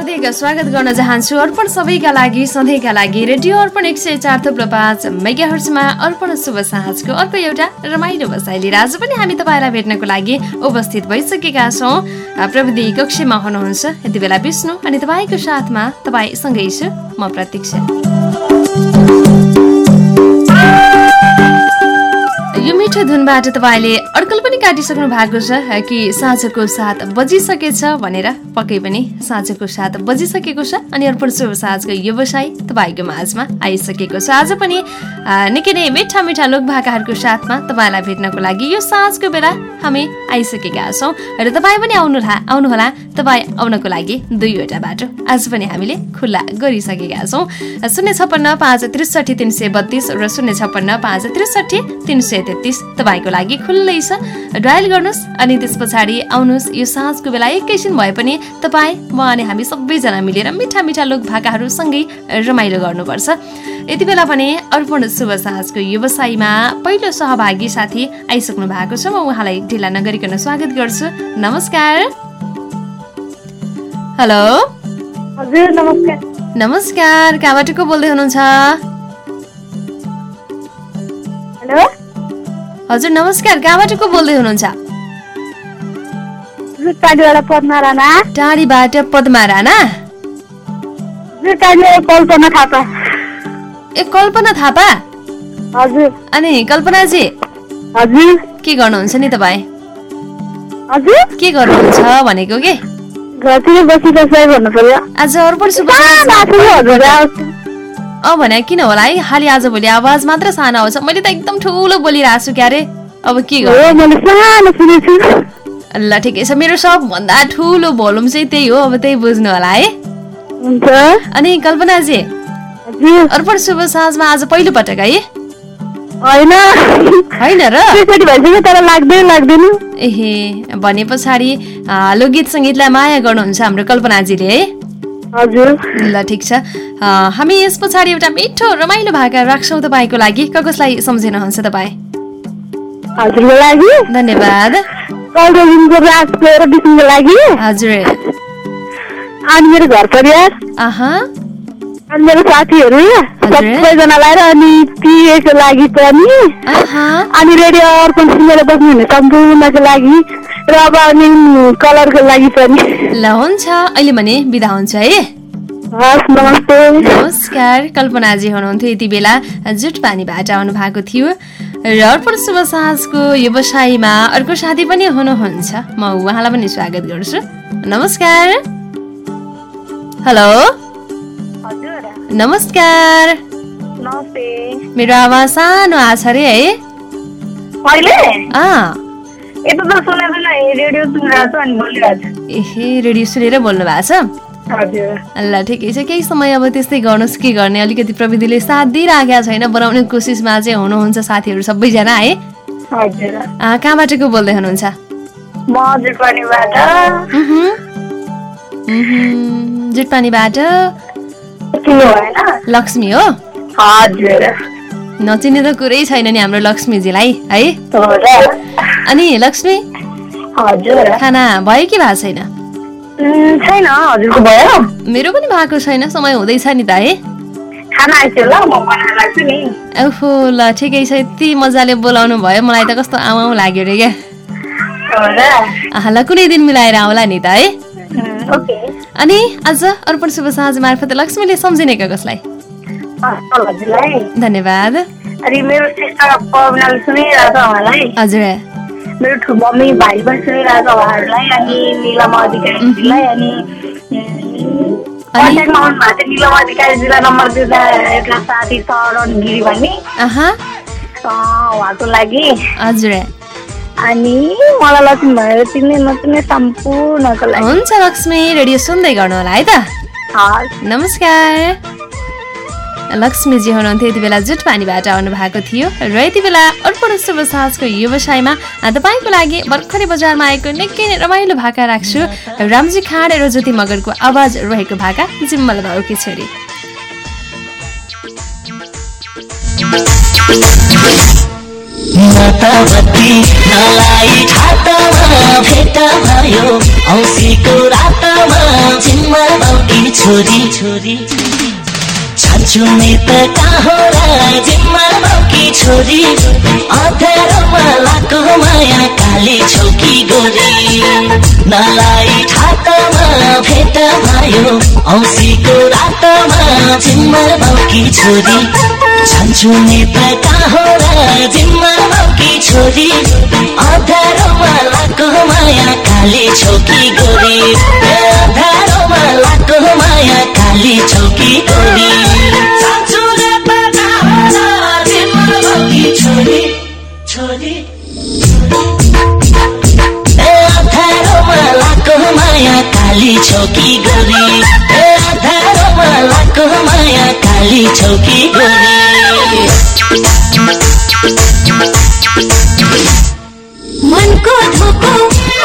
हार्दिक स्वागत गर्न चाहन्छु। अर्पण सबैका लागि सधैँका लागि रेडियो अर्पण एक सय चार थुप्रो पाँच मेगा हर्चमा अर्पण शुभ साँझको अर्को एउटा रमाइलो बसाइ लिएर आज पनि हामी तपाईँलाई भेट्नको लागि उपस्थित भइसकेका छौँ। प्रविधि कक्षमा हुनुहुन्छ यति बेला विष्णु अनि तपाईँको साथमा तपाईँसँगै छु म प्रतीक्षा। मिठो धुनबाट तपाईँले अड्कल पनि काटिसक्नु भएको छ कि साँझको सात बजिसकेछ भनेर पक्कै पनि साँझको सात बजिसकेको छ अनि अर्पण शुभ साँझको व्यवसाय तपाईँको माझमा आइसकेको छ। आज पनि निकै नै मिठा मिठा लोकभाकाहरूको साथमा तपाईँलाई भेट्नको लागि यो साँझको बेला हामी आइसकेका छौँ। र तपाईँ पनि आउनु आउनुहोला तपाईँ आउनको लागि दुईवटा बाटो आज पनि हामीले खुल्ला गरिसकेका छौँ। शून्य छप्पन्न पाँच त्रिसठी तिन सय बत्तिस र शून्य छप्पन्न पाँच त्रिसठी तिन सय तेत्तिस। तपाईँको लागि खुल्लै छ। डायल गर्नुहोस् अनि त्यस पछाडि आउनुहोस्। यो साँझको बेला एकैछिन भए पनि तपाईँ म अनि हामी सबैजना मिलेर मिठा मिठा लोक भाकाहरूसँगै रमाइलो गर्नुपर्छ। यति बेला पनि अर्पण शुभ साँझको व्यवसायमा पहिलो सहभागी साथी आइसक्नु भएको छ। म उहाँलाई ढिला नगरिकन स्वागत गर्छु। नमस्कार। हेलो। हजुर नमस्कार। नमस्कार कहाँबाट को बोल्दै हुनुहुन्छ? हेलो। हजुर नमस्कार। कहाँबाट को बोल्दै हुनुहुन्छ? टाढीबाट पद्मा राणा ए कल्पना थापा। हजुर। अनि कल्पनाजी हजुर। के गर्नुहुन्छ नि तपाईँ? हजुर। के गर्नुहुन्छ भनेको के? आज अर्पण अँ भने किन होला? है खालि आज भोलि आवाज मात्र सानो आउँछ। मैले त एकदम ठुलो बोलिरहेको छु क्यारे अब के ल ठिकै छ। मेरो सबभन्दा ठुलो भोलुम चाहिँ त्यही हो। अब त्यही बुझ्नु होला है? अनि कल्पनाजी अर्पण शुभ साँझमा आज पहिलो पटक है? होइन। होइन र? एहे भने पछाडि लोकगीत सङ्गीतलाई माया गर्नुहुन्छ हाम्रो कल्पनाजीले है? ल ठिक छ। हामी यस पछाडि एउटा मिठो रमाइलो भाका राख्छौँ तपाईँको लागि। क कसलाई सम्झिनुहुन्छ तपाईँ? हजुरको लागि। धन्यवाद। हजुर। अनि मेरो घर परिवार। अनि मेरो साथीहरू सबैजनालाई र अनि पिएको लागि पनि। अनि रेडियो अर्पण सुनेर बस्नुहुने सम्पूर्णको लागि। र अब अनि कलरको लागि पनि। ल हुन्छ। अहिले भने बिदा हुन्छ है। नमस्कार। कल्पनाजी हुनुहुन्थ्यो यति बेला जुट पानीबाट आउनु भएको थियो। र अर्पण शुभ साँझको व्यवसायमा अर्को साथी पनि हुनुहुन्छ। म उहाँलाई पनि स्वागत गर्छु। नमस्कार। हेलो। नमस्कार। नमस्ते। मेरो आवाज सानो आछ अरे है? एहे रेडियो सुनेर बोल्नु भएको छ? ल ठिकै छ। केही समय अब त्यस्तै गर्नुहोस् के गर्ने? अलिकति प्रविधिले साथ दिइराखेका छैन बनाउने कोसिसमा चाहिँ हुनुहुन्छ साथीहरू सबैजना है? कहाँबाट को बोल्दै हुनुहुन्छ? जुटपानीबाट। लक्ष्मी हो नचिने त कुरै छैन नि हाम्रो लक्ष्मीजीलाई है? अनि लक्ष्मी खाना भयो कि भएको छैन? मेरो पनि भएको छैन समय हुँदैछ नि त है? ओहो ल ठिकै छ यति मजाले बोलाउनु भयो मलाई त कस्तो आमाउ लाग्यो अरे क्या। ल कुनै दिन मिलाएर आउला नि त है? अनि आज अर्पण शुभ साँझ मार्फत लक्ष्मीले सम्झिने कसलाई? धन्यवाद। अनि मेरो हजुर। मेरो मम्मी भाइ पनि सुनिरहेको उहाँहरूलाई। अनि निलम अधिकारीजीलाई। अनि कन्ट्याक्टमा आउनु भएको थियो निलम अधिकारीजीलाई नम्बर दिँदा एउटा साथी शरण गिरी भन्ने। उहाँको लागि। हजुर। अनि मलाई लक्ष्मी भएर चिन्ने नचिन्ने सम्पूर्णको लागि हुन्छ लक्ष्मी रेडियो सुन्दै गर्नु होला है त? नमस्कार। लक्ष्मीजी हुनुहुन्थ्यो यति बेला जुट पानीबाट आउनु भएको थियो र यति बेला अर्पण शुभ साँझको व्यवसायमा तपाईँको लागि भर्खरै बजारमा आएको निकै नै रमाइलो भाका राख्छु। रामजी खाँड र ज्योति मगरको आवाज रहेको भाका जिम्मल भाउकी छोरी नतावती नलाई ठातामा भेट भयो औँसीको रातमा जिम्मा बाउकी छोरी। छोरी। छान्छु नि त कहाँ जिम्मा बाउकी छोरी। अँध्यारोमा लाको माया काली छौकी गोरी। नलाई ठाटामा भेट भयो औँसीको रातमा जिम्मा बाउकी छोरी। छान्छु नि त कहाँ र जिम्मा बाउकी छोरी अँध्यारोमा लाको माया काली छौकी गोरी ए अँध्यारोमा लाको माया काली छौकी गोरी छोरी छोरी ए अँध्यारोमा लाको माया काली छौकी गोरी ए अँध्यारोमा लाको माया काली छौकी गोरी? मनको धोको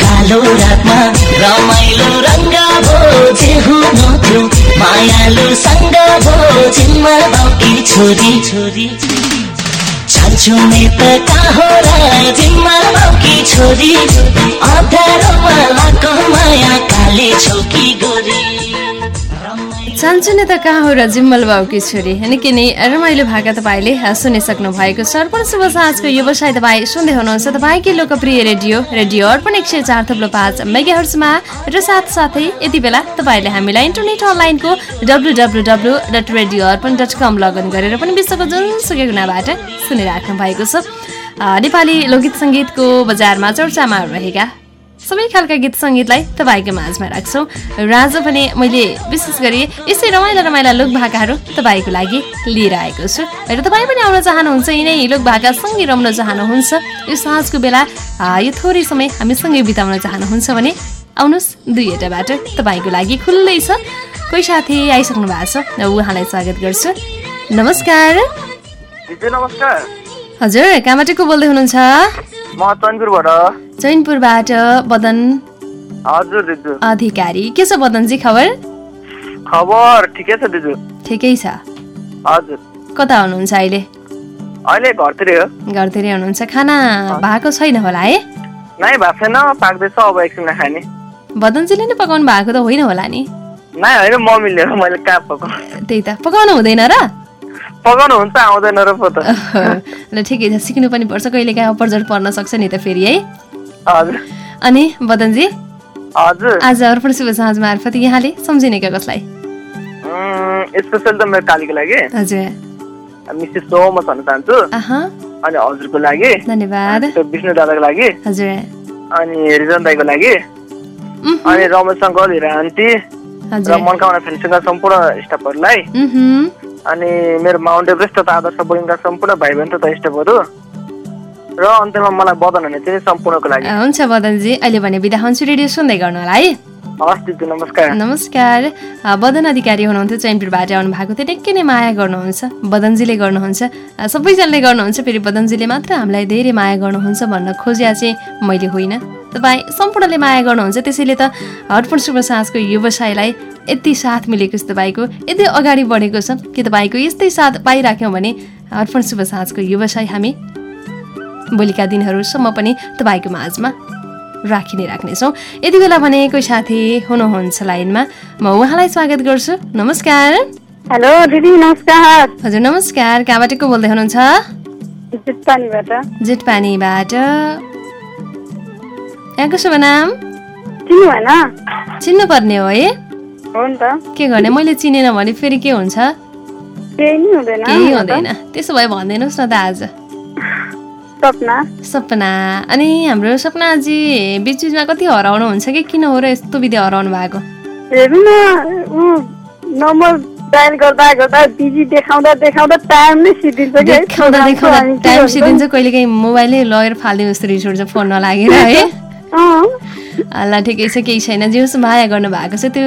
कालो रातमा रमाइलो रङ्ग भो जे हुनु थियो मायालु सङ्ग भो जिम्मा बाउकी छोरी। छोरी। छान्छु नि त कहाँ जिम्मा बाउकी छोरी। अँध्यारोमा लाको माया काली छौकी गोरी। चान्चु नै त कहाँ हो र जिम्मल बाउकी छोरी निकै नै? रमाइलो भाका तपाईँले सुनिसक्नु भएको छ। अर्पण शुभ साँझको व्यवसाय तपाईँ सुन्दै हुनुहुन्छ। तपाईँकै लोकप्रिय रेडियो रेडियो अर्पण एक सय चार थप्लो पाँच मेगा हर्समा र साथसाथै यति बेला तपाईँले हामीलाई इन्टरनेट अनलाइनको W W W dot radio Arpan dot com login गरेर पनि विश्वको जुनसुकै गुनाबाट सुनिराख्नु भएको छ। नेपाली लोकगीत सङ्गीतको बजारमा चर्चामा रहेका सबै खालका गीत सङ्गीतलाई तपाईँको माझमा राख्छौँ। र आज पनि मैले विशेष गरी यस्तै रमाइला रमाइला लोक भाकाहरू तपाईँको लागि लिएर आएको छु। र तपाईँ पनि आउन चाहनुहुन्छ यिनै लोक भाका सँगै रम्न चाहनुहुन्छ। यो साँझको बेला यो थोरै समय हामी सँगै बिताउन चाहनुहुन्छ भने आउनुहोस् दुईवटा बाटो तपाईँको लागि खुल्लै छ। कोही साथी आइसक्नु भएको छ उहाँलाई स्वागत गर्छु। नमस्कार। नमस्कार। हजुर कहाँबाट को बोल्दै हुनुहुन्छ? म चनपुरबाट। चैनपुरबाट बदन हजुर दिजु। अधिकारी। के छ बदनजी खबर? खबर ठिकै छ दिजु। ठिकै छ। हजुर। कता हुनुहुन्छ अहिले? अहिले घरतिर हो। घरतिरै हुनुहुन्छ। खाना भएको छैन होला है? नै भएको छैन पाक्दैछ अब एकछिन खाने। बदनजीले नै पकाउनु भएको त होइन होला नि। नै होइन मम्मीले मैले कहाँ पकाउनु। त्यही त पकाउनु हुँदैन र? पकाउनु हुन्छ आउँदैन र पो त। ल ठिकै छ। सिक्नु पनि पर्छ। कहिले काहीँ अपरजट पर्न सक्छ नि त फेरि है? हजुर। अनि बदनजी? हजुर। आज अर्पण शुभ साँझ मार्फत यहाँले सम्झिने क्या कसलाई? स्पेसल त मेरो कालीको लागि। हजुर। मिसेस सो म भन्न चाहन्छु अनि हजुरको लागि। धन्यवाद। विष्णु दादाको लागि। हजुर। अनि रिजन दाईको लागि। अनि रमेश अङ्कल हिरा आन्टी। र मनकामना फेन्सिङका सम्पूर्ण स्टाफहरूलाई। अनि मेरो माउन्ट एभरेस्ट तथा आदर्श बोर्डिङका सम्पूर्ण भाइ बहिनी तथा स्टाफहरू र अन्त्यमा मलाई बदन हुने चाहिँ सम्पूर्णको लागि। हुन्छ बदनजी अहिले भने बिदा हुन्छु रेडियो सुन्दै गर्नु होला है। नमस्कार। नमस्कार। बदन अधिकारी हुनुहुन्थ्यो चैनपुरबाट आउनु भएको थियो। निकै नै माया गर्नुहुन्छ। बदनजीले गर्नुहुन्छ। सबैजनाले गर्नुहुन्छ फेरि बदनजीले मात्र हामीलाई धेरै माया गर्नुहुन्छ भन्न खोज्या चाहिँ मैले होइन। तपाईँ सम्पूर्णले माया गर्नुहुन्छ त्यसैले त हटपट शुभ साँझको व्यवसायलाई यति साथ मिलेको छ तपाईँको। यति अगाडि बढेको छ कि तपाईँको यस्तै साथ पाइराख्यौँ भने हटपट शुभ साँझको व्यवसाय हामी भोलिका दिनहरूसम्म पनि तपाईँको माझमा राखि नै राख्नेछौँ। यति बेला भने कोही साथी हुनुहुन्छ लाइनमा म उहाँलाई स्वागत गर्छु। नमस्कार। हेलो दिदी नमस्कार। हजुर नमस्कार। कहाँबाट को बोल्दै हुनुहुन्छ? जेठपानीबाट यहाँको शुभ नाम? चिन्नु चिन्नुपर्ने हो है? के गर्ने? मैले चिनेन भने फेरि के हुन्छ? केही हुँदैन। त्यसो भए भनिदिनुहोस् न त आज। सपना। सपना। अनि हाम्रो सपनाजी बिच बिचमा कति हराउनुहुन्छ कि? किन हो र यस्तो विधि हराउनु भएको? डायल गर्दा गर्दा बिजी देखाउँदा देखाउँदा टाइम नै सिद्धिन्छ देखाउँदा देखाउँदा टाइम? सिद्धिन्छ मोबाइलै लगेर फालिदिनु जस्तो रिस उठ्छ फोन नलागेर है? ल ठिकै छ केही छैन। जे होस् माया गर्नु भएको छ त्यो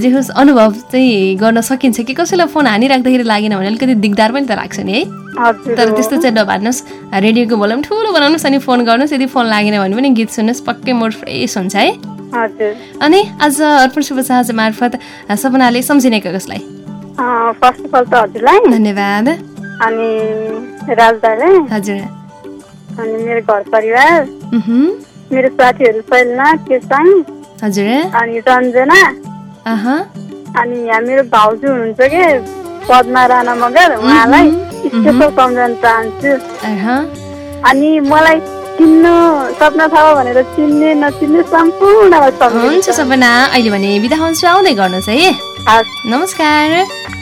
जे होस् अनुभव चाहिँ गर्न सकिन्छ कि? कसैलाई फोन हानिराख्दाखेरि लागेन भने अलिकति दिगदार पनि त लाग्छ नि है? तर त्यस्तो चाहिँ नभान्नुहोस्। रेडियोको भोल्युम ठुलो बनाउनुहोस् अनि फोन गर्नुहोस्। यदि फोन लागेन भने पनि गीत सुन्नुहोस् पक्कै मोड फ्रेस हुन्छ है? अनि आज अर्पण शुभ साँझ मार्फत सपनाले सम्झिने कसलाई? अँ, फर्स्ट अफ अल त हजुरलाई। धन्यवाद। अनि राजदालाई। हजुर। अनि मेरो घर परिवार। मेरो साथीहरू शैलना केसाङ हजुर। अनि रञ्जना अनि यहाँ मेरो भाउजू हुनुहुन्छ कि? पद्मा राणा मगर उहाँलाई स्पेसल सम्झन चाहन्छु। अनि मलाई चिन्नु सपना थाहा भनेर चिन्ने नचिन्ने सम्पूर्णलाई हुन्छ सपना अहिले भने बिदा हुन्छु आउँदै गर्नुहोस् है। नमस्कार।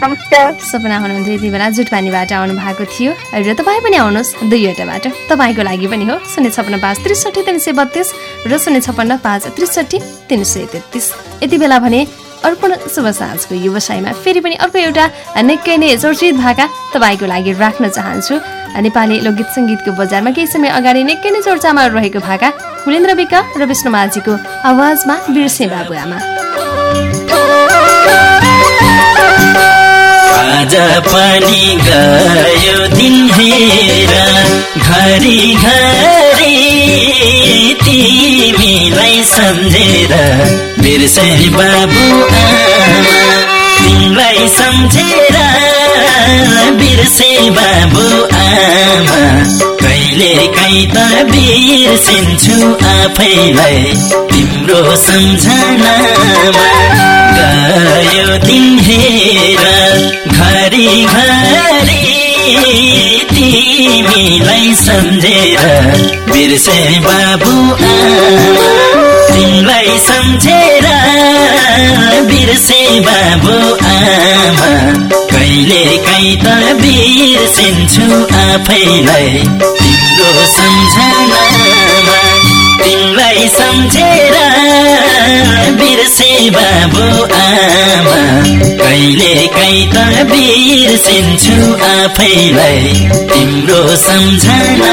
नमस्कार। सपना हुनुहुन्थ्यो यति बेला जुटपानीबाट आउनु भएको थियो र तपाईँ पनि आउनुहोस् दुईवटा बाटो तपाईँको लागि पनि हो शून्य छप्पन्न पाँच त्रिसठी तिन सय बत्तिस र शून्य छप्पन्न पाँच त्रिसठी तिन सय तेत्तिस। यति बेला भने अर्पण शुभ साँझको व्यवसायमा फेरि पनि अर्को एउटा निकै नै चर्चित भाका तपाईँको लागि राख्न चाहन्छु। नेपाली लोकगीत सङ्गीतको बजारमा केही समय अगाडि निकै नै चर्चामा रहेको भाका कुलेन्द्र विक र विष्णु माझीको आवाजमा बिर्से बाबुआमा। आज पनि गयो दिन हेर घरि घरि तिमीलाई सम्झेर बिर्से बाबु तिमीलाई सम्झेर बिर्से बाबु आमा कहिले काहीँ त बिर्सिन्छु आफैलाई तिम्रो सम्झनामा। तिमीलाई सम्झेर बिर्से बाबु तिमीलाई सम्झेर बिर्से बाबु आमा। कहिले काहीँ त बिर्सिन्छु आफैलाई। तिम्रो सम्झनामा तिमीलाई सम्झेर बिर्से बाबु आमा। कहिले काहीँ त बिर्सिन्छु आफैलाई तिम्रो सम्झनामा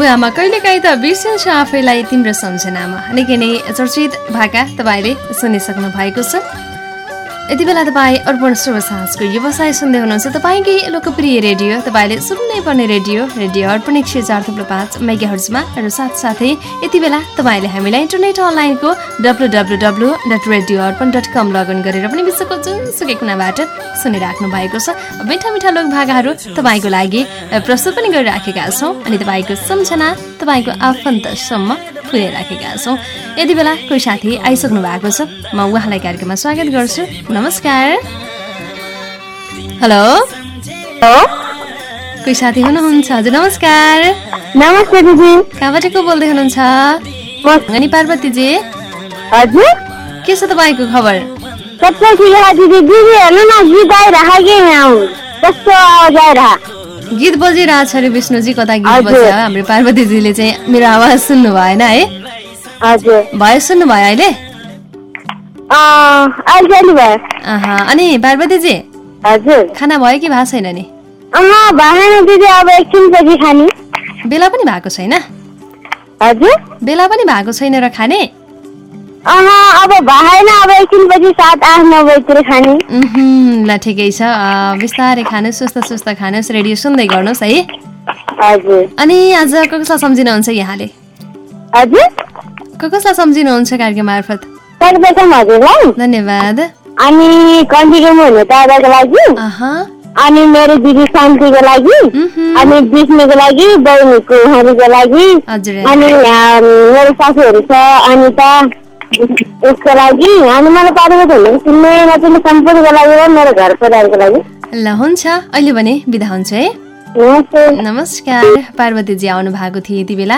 बाबुआमा कहिलेकाहीँ त बिर्सिन्छ आफैलाई तिम्रो सम्झनामा। निकै नै चर्चित भाका तपाईँले सुनिसक्नु भएको छ। यति बेला तपाईँ अर्पण शुभ साँझको व्यवसाय सुन्दै हुनुहुन्छ। तपाईँकै लोकप्रिय रेडियो तपाईँले सुन्नै पर्ने रेडियो रेडियो अर्पण एक सय चार थुप्रो पाँच मेगा हर्जमा र साथसाथै यति बेला तपाईँले हामीलाई इन्टरनेट अनलाइनको W W W dot radio Arpan dot com login गरेर पनि विश्वको जुनसुकै कुनाबाट सुनिराख्नु भएको छ। मिठा मिठा लोक भागाहरू तपाईँको लागि प्रस्तुत पनि गरिराखेका छौँ अनि तपाईँको सम्झना तपाईँको आफन्तसम्म पुर्याइराखेका छौँ। यति बेला कोही साथी आइसक्नु भएको छ। म उहाँलाई कार्यक्रममा स्वागत गर्छु। नमस्कार। हेलो। कोही साथी हुनुहुन्छ? हजुर नमस्कार। नमस्ते दिदी। कहाँबाट को बोल्दै हुनुहुन्छ? अनि पार्वतीजी। हजुर। के छ तपाईँको खबर? सबै ठिक छ दिदी? दिदी हेर्नु न गीत आइरह कि यहाँ। कस्तो आवाज आइरह गीत बजिरहेछ अरे विष्णुजी कता गीत। बज्छ हाम्रो पार्वतीजीले चाहिँ मेरो आवाज सुन्नु भएन है। भयो सुन्नु भयो अहिले? अनि पार्वतीजी? खाना भयो कि भएको छैन नि? बेला पनि भएको छैन? हजुर। बेला पनि भएको छैन र खाने? अब भएन अब एकछिनपछि सात आठ नौ बजीतिर खाने। ल ठिकै छ। बिस्तारै खानुहोस् सुस्त सुस्त खानुहोस् रेडियो सुन्दै गर्नुहोस् है। हजुर। अनि आज कसलाई सम्झिनुहुन्छ यहाँले? हजुर। कसलाई सम्झिनुहुन्छ कार्यक्रम मार्फत? सर्वप्रथम हजुरलाई। धन्यवाद। अनि कन्टिन्यू हुने दादाको लागि। अनि मेरो दिदी शान्तिको लागि। अनि विष्णुको लागि बहिनीको उहाँहरूको लागि। अनि मेरो साथीहरू छ अनिता उसको लागि अनि मलाई पारेको थियो सुन्ने नचिने सम्पूर्णको लागि र मेरो घर परिवारको लागि। ल हुन्छ। अहिले भने बिदा हुन्छ है। नमस्कार। पार्वतीजी आउनु भएको थियो यति बेला।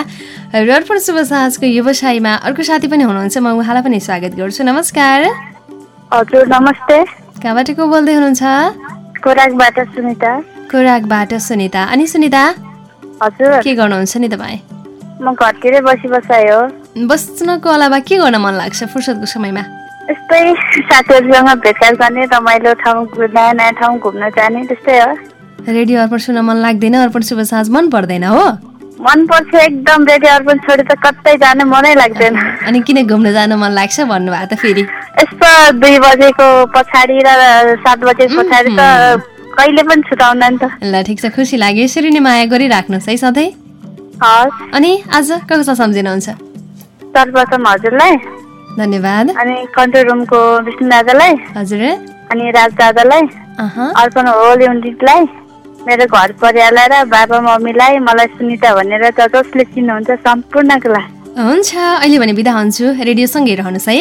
र अर्पण शुभ साँझको व्यवसायमा अर्को साथी पनि हुनुहुन्छ। म उहाँलाई पनि स्वागत गर्छु। नमस्कार। हजुर नमस्ते। कहाँबाट को बोल्दै हुनुहुन्छ? खोराकबाट सुनिता। खोराकबाट सुनिता। अनि सुनिता हजुर। के गर्नुहुन्छ नि तपाईँ? म घरतिरै बसी बसाइ हो। बस्नको अलावा के गर्न मन लाग्छ फुर्सदको समयमा? यस्तै साथीहरूसँग भेटघाट गर्ने रमाइलो ठाउँ नयाँ नयाँ ठाउँ घुम्न जाने त्यस्तै हो। रेडियो अर्पण सुन्न मन लाग्दैन अर्पण शुभ साँझ मन पर्दैन हो? मनपर्छ एकदम रेडियो अर्पण छोडी त कतै जाने मनै लाग्दैन। अनि किन घुम्न जानु मन लाग्छ भन्नुभएको त फेरि? यस्तो दुई बजेको पछाडि र सात बजेको पछाडि त कहिले पनि छुटाउँदैन त। ल ठिक छ खुसी लाग्यो। यसरी नै माया गरिराख्नुहोस् है सधैँ। अनि आज कसलाई सम्झिनुहुन्छ? सर्वप्रथम हजुरलाई। धन्यवाद। अनि कन्ट्रोल रुमको विष्णु दादालाई। हजुर। अनि राज दादालाई। अर्पण होल युनिटलाई मेरो घर परिवारलाई र बाबा मम्मीलाई मलाई सुनिता भनेर ज जसले चिन्नुहुन्छ सम्पूर्णको लागि। हुन्छ अहिले भने बिदा हुन्छु। रेडियोसँगै रहनुहोस् है।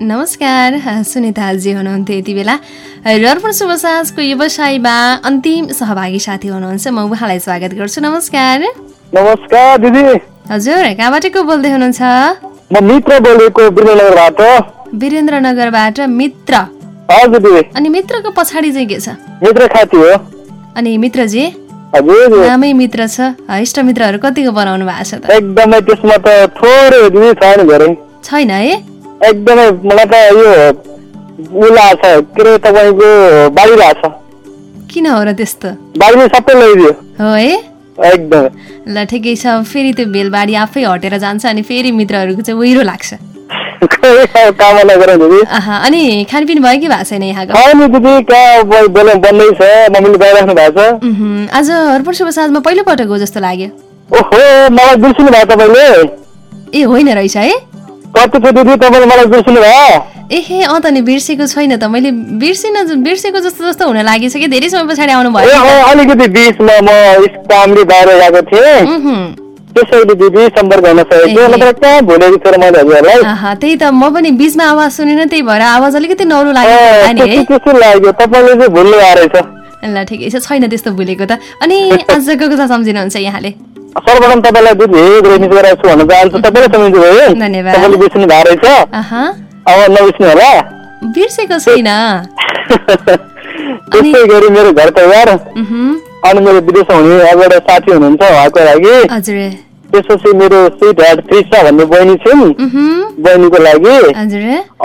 नमस्कार सुनिताजी हुनुहुन्थ्यो यति बेला। र अर्पण शुभ साँझको व्यवसायमा अन्तिम सहभागी साथी हुनुहुन्छ। म उहाँलाई स्वागत गर्छु। नमस्कार। नमस्कार दिदी। हजुर कहाँबाट को बोल्दै हुनुहुन्छ? म मित्र बोलेको वीरनगरबाट वीरेन्द्रनगरबाट मित्र। हजुर दिदी। अनि मित्रको पछाडि चाहिँ के छ? मित्र खाती हो। अनि मित्रजी? हजुर नामै मित्र छ। इष्ट मित्रहरू कतिको बनाउनु भएको छ त? एकदमै त्यसमा त थोरै हो दिदी छैन धेरै। छैन है? एकदमै मलाई त यो उ लाग्छ के अरे तपाईँको बाढी लाग्छ किन हो र त्यस्तो? बाढीले सबै लैदियो हो है? एकदमै। ल ठिकै छ। फेरि त्यो भेलबाडी आफै हटेर जान्छ अनि फेरि मित्रहरूको चाहिँ उहिरो लाग्छ। अनि खानपिन भयो कि भएको छैन यहाँको? आज हर्पण शुभ साँझमा पहिलोपटक हो जस्तो लाग्यो। ओहो मलाई बिर्सिनु भयो तपाईँले। ए होइन रहेछ है? कति छ दिदी तपाईँले मलाई बिर्सिनु भयो? एहे अँ त नि बिर्सेको छैन त। मैले बिर्सिन बिर्सेको जस्तो जस्तो हुन लागेछ कि धेरै समय पछाडि आउनु भयो। अलिकति बिचमा म कामले बाहिर गएको थिएँ। त्यसैले दिदी सम्पर्क गर्न सकेको। नत्र कहाँ भुलेको थिएँ मैले हजुरहरूलाई? त्यही त। म पनि बिचमा आवाज सुनेन त्यही भएर आवाज अलिकति नौलो होला नि है। त्यस्तो लाग्यो। तपाईँले चाहिँ भुल्नु भएको रहेछ। ल ठिकै छ। छैन त्यस्तो भुलेको त। अनि आजको कुरा सम्झिनुहुन्छ यहाँले? सर्वप्रथम तपाईँलाई दिदी ग्रेनिस गराएको छु भन्न चाहन्छु। तपाईँले सम्झिनु भयो धन्यवाद। तपाईँले बिर्सिनु भएको रहेछ। अब नबिर्सिनु होला? बिर्सेको छैन त्यस्तै गरी मेरो घर परिवार। अनि मेरो विदेशमा हुने अब एउटा साथी हुनुहुन्छ उहाँको लागि। त्यसपछि मेरो स्विट हार्ट त्रिसा भन्ने बहिनी छिन् बहिनीको लागि।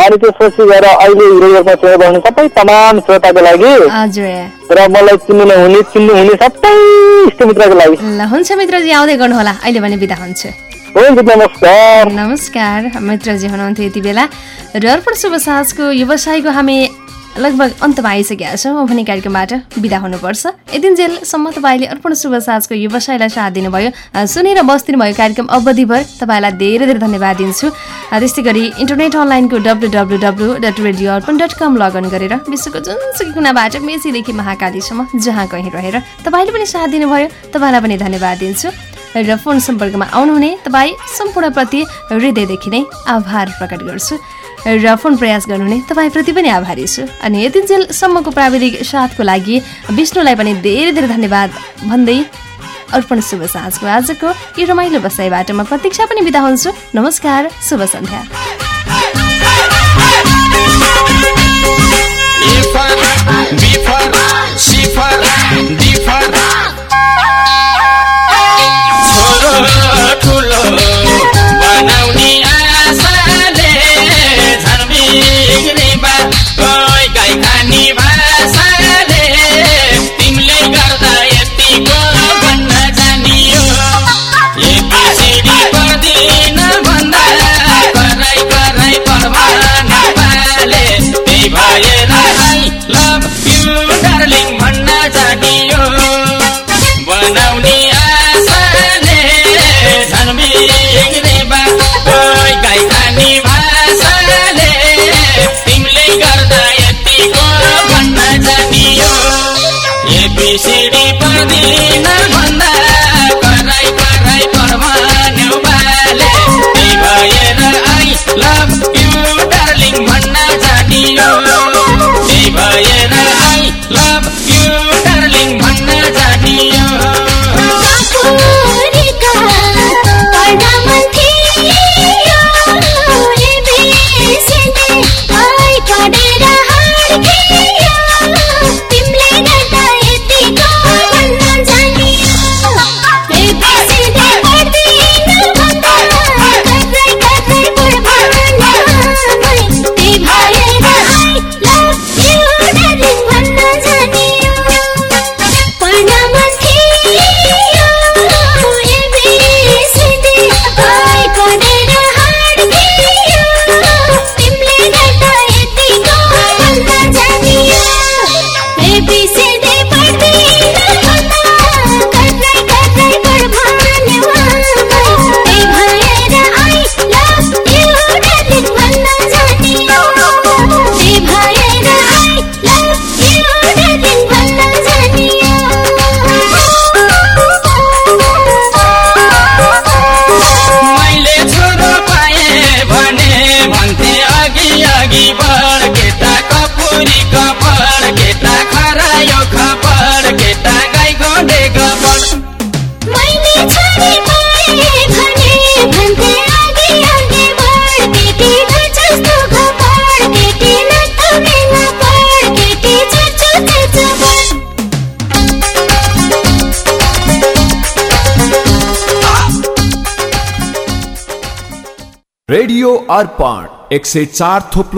अनि त्यसपछि गएर अहिले हिरोमा सेवा बस्ने सबै तमाम श्रोताको लागि। र मलाई चिन्नु नहुने चिन्नु हुने सबै इष्टमित्रको लागि। हुन्छ मित्रजी आउँदै गर्नुहोला। अहिले भने बिदा हुन्छ। नमस्कार। नमस्कार मित्रजी हुनुहुन्थ्यो यति बेला। र अर्पण शुभ साँझको व्यवसायको हामी लगभग अन्तमा आइसकेका छौँ भने कार्यक्रमबाट बिदा हुनुपर्छ। यति जेलसम्म तपाईँले अर्पण शुभ साँझको व्यवसायलाई साथ दिनुभयो सुनेर बस्दिनु भयो कार्यक्रम अवधिभर तपाईँलाई धेरै धेरै धन्यवाद दिन्छु। त्यस्तै गरी इन्टरनेट अनलाइनको W W W dot radio dot com login गरेर विश्वको जुनसुकै कुनाबाट मेचीदेखि महाकालीसम्म जहाँ कहीँ रहेर तपाईँले पनि साथ दिनुभयो तपाईँलाई पनि धन्यवाद दिन्छु। र फोन सम्पर्कमा आउनुहुने तपाईँ सम्पूर्णप्रति हृदयदेखि नै आभार प्रकट गर्छु। र फोन प्रयास गर्नुहुने तपाईँप्रति पनि आभारी छु। अनि यति जेलसम्मको प्राविधिक साथको लागि विष्णुलाई पनि धेरै धेरै धन्यवाद। भन्दै अर्पण शुभ साँझको आजको यो रमाइलो बसाइबाट म प्रतीक्षा पनि बिदा हुन्छु। नमस्कार शुभ सन्ध्या। सिफर डिफर 你。रेडियो अर्पण एक सय चार थोप्लो